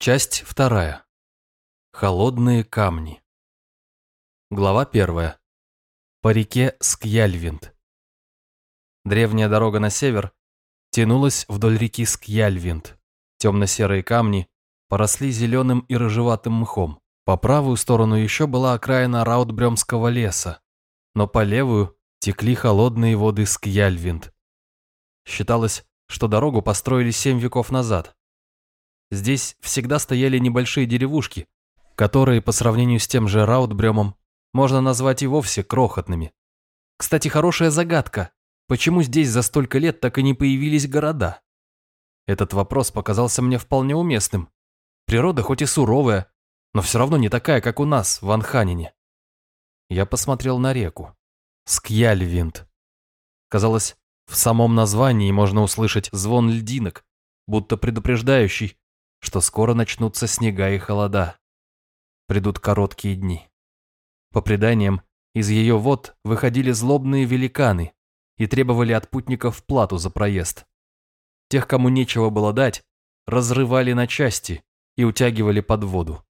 Часть вторая. Холодные камни. Глава первая. По реке Скьяльвинд. Древняя дорога на север тянулась вдоль реки Скьяльвинд. Темно-серые камни поросли зеленым и рыжеватым мхом. По правую сторону еще была окраина Раутбремского леса, но по левую текли холодные воды Скьяльвинд. Считалось, что дорогу построили семь веков назад. Здесь всегда стояли небольшие деревушки, которые по сравнению с тем же Раутбремом можно назвать и вовсе крохотными. Кстати, хорошая загадка, почему здесь за столько лет так и не появились города? Этот вопрос показался мне вполне уместным. Природа хоть и суровая, но все равно не такая, как у нас в Анханине. Я посмотрел на реку. Скьяльвинд. Казалось, в самом названии можно услышать звон льдинок, будто предупреждающий, что скоро начнутся снега и холода. Придут короткие дни. По преданиям, из ее вод выходили злобные великаны и требовали от путников плату за проезд. Тех, кому нечего было дать, разрывали на части и утягивали под воду.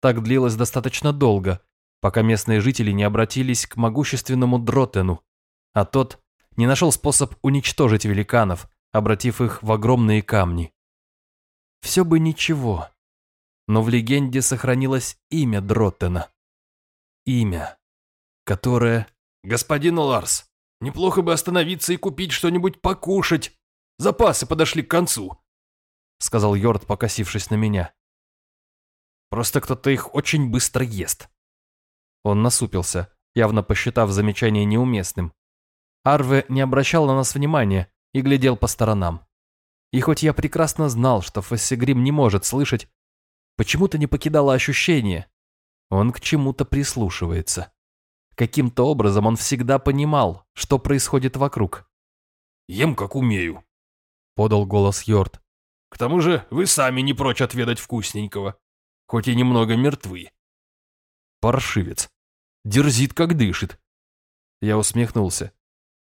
Так длилось достаточно долго, пока местные жители не обратились к могущественному Дротену, а тот не нашел способ уничтожить великанов, обратив их в огромные камни. Все бы ничего, но в легенде сохранилось имя Дроттена. Имя, которое... «Господин Ларс, неплохо бы остановиться и купить что-нибудь покушать. Запасы подошли к концу», — сказал Йорд, покосившись на меня. «Просто кто-то их очень быстро ест». Он насупился, явно посчитав замечание неуместным. Арве не обращал на нас внимания и глядел по сторонам. И хоть я прекрасно знал, что Фассигрим не может слышать, почему-то не покидало ощущение. Он к чему-то прислушивается. Каким-то образом он всегда понимал, что происходит вокруг. «Ем, как умею», — подал голос Йорд. «К тому же вы сами не прочь отведать вкусненького, хоть и немного мертвы». Паршивец. Дерзит, как дышит. Я усмехнулся.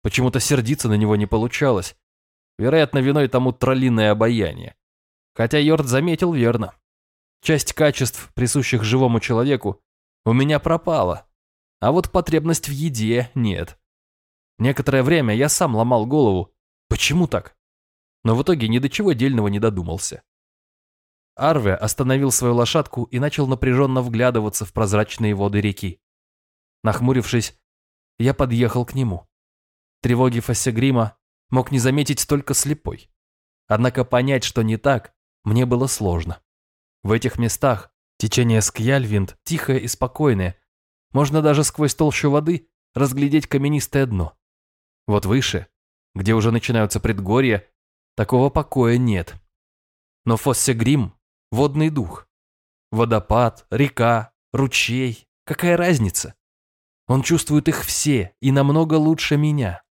Почему-то сердиться на него не получалось. Вероятно, виной тому троллиное обаяние. Хотя Йорд заметил верно. Часть качеств, присущих живому человеку, у меня пропала, а вот потребность в еде нет. Некоторое время я сам ломал голову, почему так? Но в итоге ни до чего дельного не додумался. Арве остановил свою лошадку и начал напряженно вглядываться в прозрачные воды реки. Нахмурившись, я подъехал к нему. Тревоги Фассегрима мог не заметить только слепой. Однако понять, что не так, мне было сложно. В этих местах течение Скьяльвинд тихое и спокойное. Можно даже сквозь толщу воды разглядеть каменистое дно. Вот выше, где уже начинаются предгорья, такого покоя нет. Но Фоссегрим – водный дух. Водопад, река, ручей – какая разница? Он чувствует их все и намного лучше меня.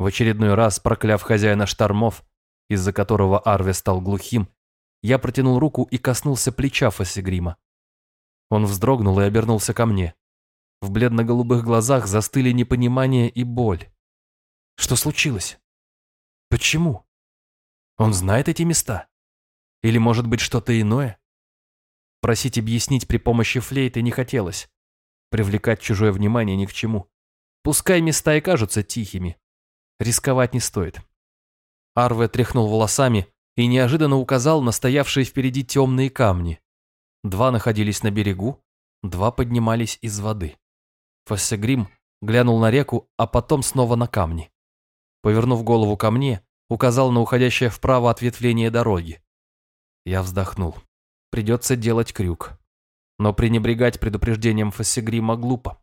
В очередной раз, прокляв хозяина штормов, из-за которого Арве стал глухим, я протянул руку и коснулся плеча Фасигрима. Он вздрогнул и обернулся ко мне. В бледно-голубых глазах застыли непонимание и боль. Что случилось? Почему? Он знает эти места? Или, может быть, что-то иное? Просить объяснить при помощи флейты не хотелось. Привлекать чужое внимание ни к чему. Пускай места и кажутся тихими, Рисковать не стоит. Арве тряхнул волосами и неожиданно указал на стоявшие впереди темные камни. Два находились на берегу, два поднимались из воды. Фассегрим глянул на реку, а потом снова на камни. Повернув голову ко мне, указал на уходящее вправо ответвление дороги. Я вздохнул. Придется делать крюк. Но пренебрегать предупреждением Фассегрима глупо.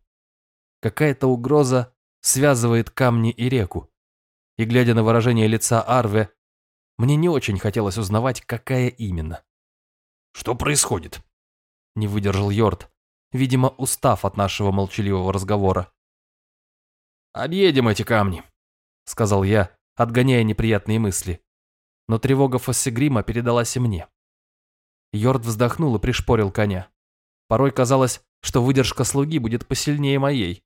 Какая-то угроза связывает камни и реку, и, глядя на выражение лица Арве, мне не очень хотелось узнавать, какая именно. «Что происходит?» Не выдержал Йорд, видимо, устав от нашего молчаливого разговора. «Объедем эти камни», — сказал я, отгоняя неприятные мысли. Но тревога Фоссегрима передалась и мне. Йорд вздохнул и пришпорил коня. Порой казалось, что выдержка слуги будет посильнее моей.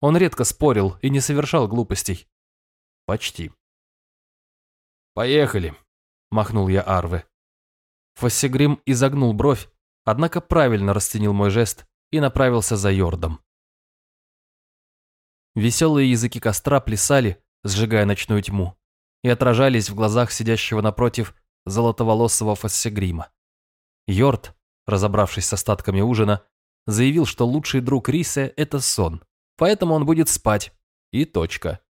Он редко спорил и не совершал глупостей. Почти. «Поехали», — махнул я Арве. Фоссегрим изогнул бровь, однако правильно расценил мой жест и направился за Йордом. Веселые языки костра плясали, сжигая ночную тьму, и отражались в глазах сидящего напротив золотоволосого Фоссегрима. Йорд, разобравшись с остатками ужина, заявил, что лучший друг Рисе – это сон, поэтому он будет спать. И точка.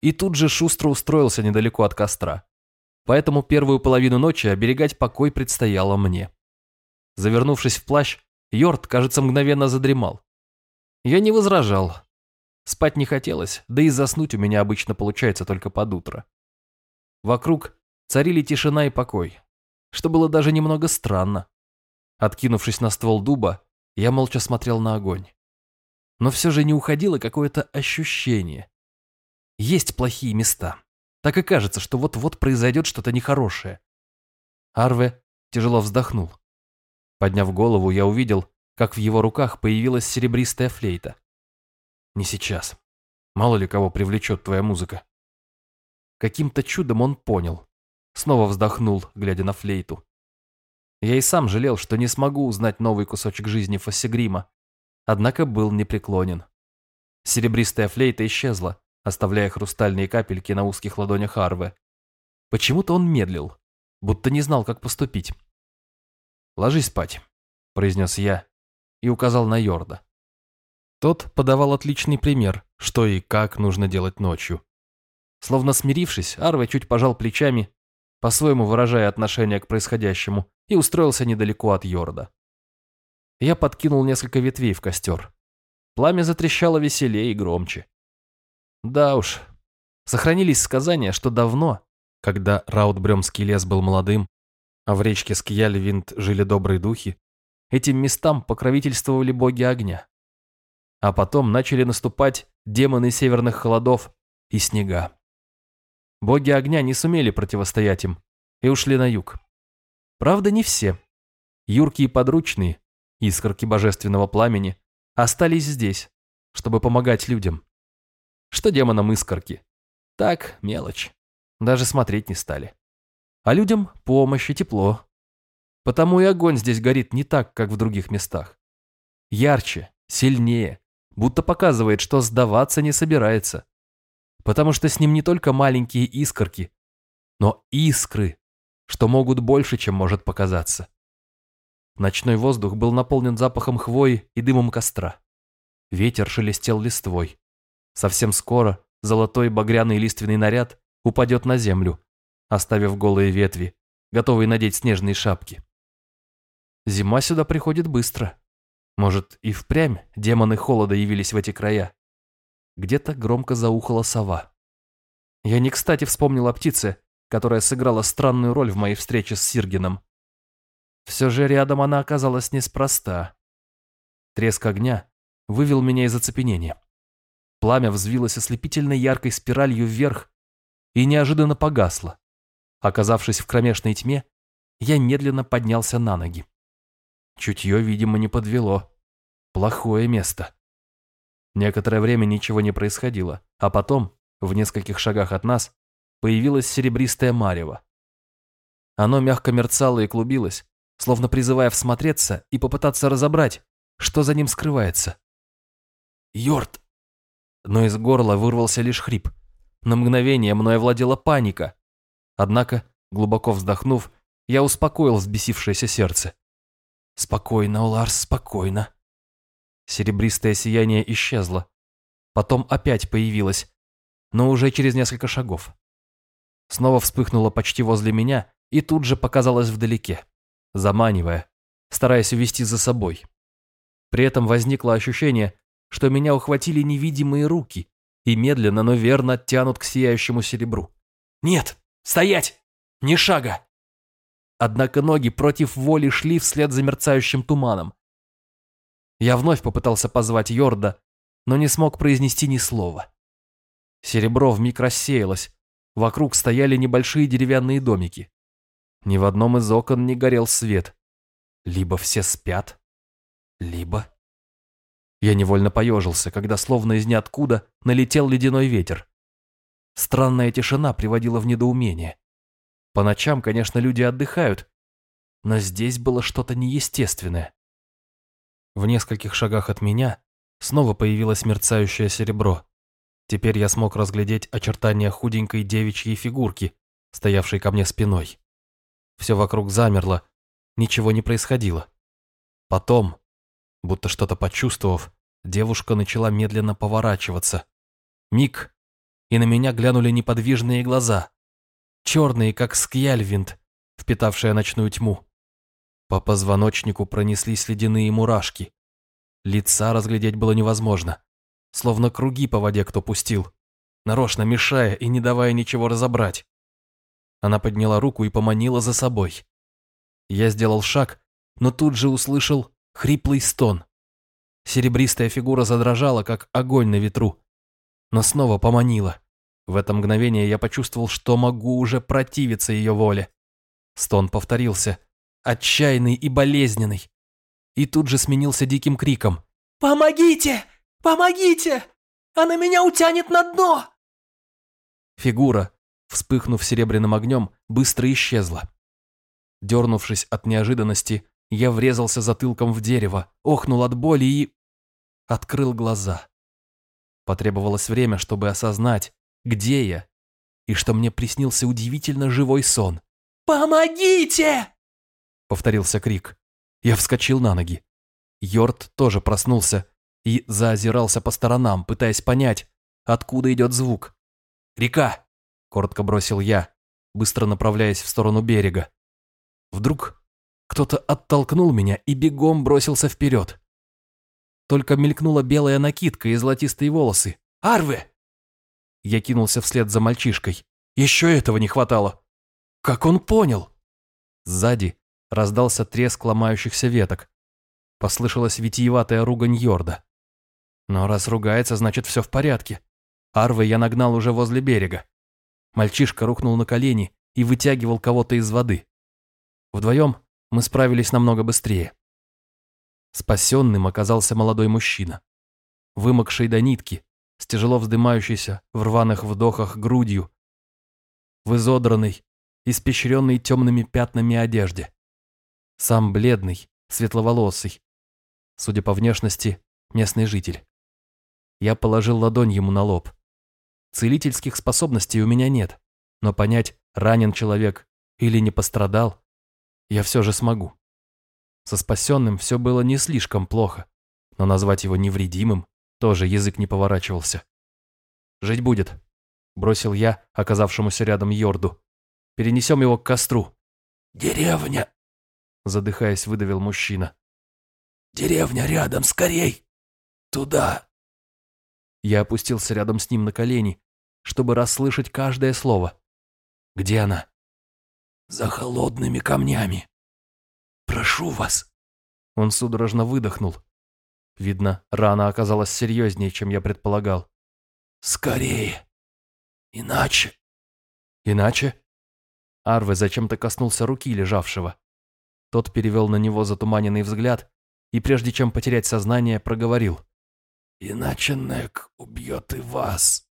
И тут же шустро устроился недалеко от костра. Поэтому первую половину ночи оберегать покой предстояло мне. Завернувшись в плащ, Йорд, кажется, мгновенно задремал. Я не возражал. Спать не хотелось, да и заснуть у меня обычно получается только под утро. Вокруг царили тишина и покой, что было даже немного странно. Откинувшись на ствол дуба, я молча смотрел на огонь. Но все же не уходило какое-то ощущение. Есть плохие места. Так и кажется, что вот-вот произойдет что-то нехорошее. Арве тяжело вздохнул. Подняв голову, я увидел, как в его руках появилась серебристая флейта. Не сейчас. Мало ли кого привлечет твоя музыка. Каким-то чудом он понял. Снова вздохнул, глядя на флейту. Я и сам жалел, что не смогу узнать новый кусочек жизни Фоссегрима, однако был непреклонен. Серебристая флейта исчезла, оставляя хрустальные капельки на узких ладонях Арве. Почему-то он медлил, будто не знал, как поступить. «Ложись спать», — произнес я и указал на Йорда. Тот подавал отличный пример, что и как нужно делать ночью. Словно смирившись, Арве чуть пожал плечами, по-своему выражая отношение к происходящему, и устроился недалеко от Йорда. Я подкинул несколько ветвей в костер. Пламя затрещало веселее и громче. Да уж, сохранились сказания, что давно, когда Раутбремский лес был молодым, а в речке Скьяльвинд жили добрые духи, этим местам покровительствовали боги огня. А потом начали наступать демоны северных холодов и снега. Боги огня не сумели противостоять им и ушли на юг. Правда, не все. Юркие подручные, искорки божественного пламени, остались здесь, чтобы помогать людям. Что демонам искорки? Так, мелочь. Даже смотреть не стали. А людям помощь и тепло. Потому и огонь здесь горит не так, как в других местах. Ярче, сильнее, будто показывает, что сдаваться не собирается. Потому что с ним не только маленькие искорки, но искры, что могут больше, чем может показаться. Ночной воздух был наполнен запахом хвои и дымом костра. Ветер шелестел листвой. Совсем скоро золотой багряный лиственный наряд упадет на землю, оставив голые ветви, готовые надеть снежные шапки. Зима сюда приходит быстро. Может, и впрямь демоны холода явились в эти края. Где-то громко заухала сова. Я не кстати вспомнил о птице, которая сыграла странную роль в моей встрече с Сиргином. Все же рядом она оказалась неспроста. Треск огня вывел меня из оцепенения. Пламя взвилось ослепительной яркой спиралью вверх и неожиданно погасло. Оказавшись в кромешной тьме, я медленно поднялся на ноги. Чутье, видимо, не подвело. Плохое место. Некоторое время ничего не происходило, а потом, в нескольких шагах от нас, появилось серебристое марево. Оно мягко мерцало и клубилось, словно призывая всмотреться и попытаться разобрать, что за ним скрывается. «Йорт!» Но из горла вырвался лишь хрип. На мгновение мной овладела паника. Однако, глубоко вздохнув, я успокоил взбесившееся сердце. «Спокойно, Уларс, спокойно». Серебристое сияние исчезло. Потом опять появилось, но уже через несколько шагов. Снова вспыхнуло почти возле меня и тут же показалось вдалеке заманивая, стараясь увести за собой. При этом возникло ощущение, что меня ухватили невидимые руки и медленно, но верно тянут к сияющему серебру. «Нет! Стоять! Ни шага!» Однако ноги против воли шли вслед за мерцающим туманом. Я вновь попытался позвать Йорда, но не смог произнести ни слова. Серебро вмиг рассеялось, вокруг стояли небольшие деревянные домики. Ни в одном из окон не горел свет. Либо все спят, либо... Я невольно поежился, когда словно из ниоткуда налетел ледяной ветер. Странная тишина приводила в недоумение. По ночам, конечно, люди отдыхают, но здесь было что-то неестественное. В нескольких шагах от меня снова появилось мерцающее серебро. Теперь я смог разглядеть очертания худенькой девичьей фигурки, стоявшей ко мне спиной. Все вокруг замерло, ничего не происходило. Потом, будто что-то почувствовав, девушка начала медленно поворачиваться. Миг, и на меня глянули неподвижные глаза, черные, как скьяльвинт, впитавшая ночную тьму. По позвоночнику пронеслись ледяные мурашки. Лица разглядеть было невозможно, словно круги по воде кто пустил, нарочно мешая и не давая ничего разобрать. Она подняла руку и поманила за собой. Я сделал шаг, но тут же услышал хриплый стон. Серебристая фигура задрожала, как огонь на ветру, но снова поманила. В это мгновение я почувствовал, что могу уже противиться ее воле. Стон повторился, отчаянный и болезненный, и тут же сменился диким криком. «Помогите! Помогите! Она меня утянет на дно!» Фигура, вспыхнув серебряным огнем, быстро исчезла. Дернувшись от неожиданности, я врезался затылком в дерево, охнул от боли и... открыл глаза. Потребовалось время, чтобы осознать, где я, и что мне приснился удивительно живой сон. «Помогите!» — повторился крик. Я вскочил на ноги. Йорд тоже проснулся и заозирался по сторонам, пытаясь понять, откуда идет звук. «Река!» — коротко бросил я, быстро направляясь в сторону берега. Вдруг кто-то оттолкнул меня и бегом бросился вперед. Только мелькнула белая накидка и золотистые волосы. «Арве!» Я кинулся вслед за мальчишкой. Еще этого не хватало. Как он понял? Сзади раздался треск ломающихся веток. Послышалась витиеватая ругань Йорда. Но раз ругается, значит все в порядке. Арвы я нагнал уже возле берега. Мальчишка рухнул на колени и вытягивал кого-то из воды. Вдвоем мы справились намного быстрее. Спасенным оказался молодой мужчина. Вымокший до нитки, с тяжело вздымающейся в рваных вдохах грудью, в изодранной, испещренной темными пятнами одежде. Сам бледный, светловолосый, судя по внешности, местный житель. Я положил ладонь ему на лоб. Целительских способностей у меня нет, но понять, ранен человек или не пострадал, я все же смогу. Со спасенным все было не слишком плохо, но назвать его невредимым тоже язык не поворачивался. «Жить будет», — бросил я оказавшемуся рядом Йорду. «Перенесем его к костру». «Деревня», — задыхаясь, выдавил мужчина. «Деревня рядом, скорей! Туда!» Я опустился рядом с ним на колени, чтобы расслышать каждое слово. «Где она?» «За холодными камнями. Прошу вас!» Он судорожно выдохнул. Видно, рана оказалась серьезнее, чем я предполагал. «Скорее! Иначе...» «Иначе?» Арве зачем-то коснулся руки лежавшего. Тот перевел на него затуманенный взгляд и, прежде чем потерять сознание, проговорил. «Иначе Нек убьет и вас».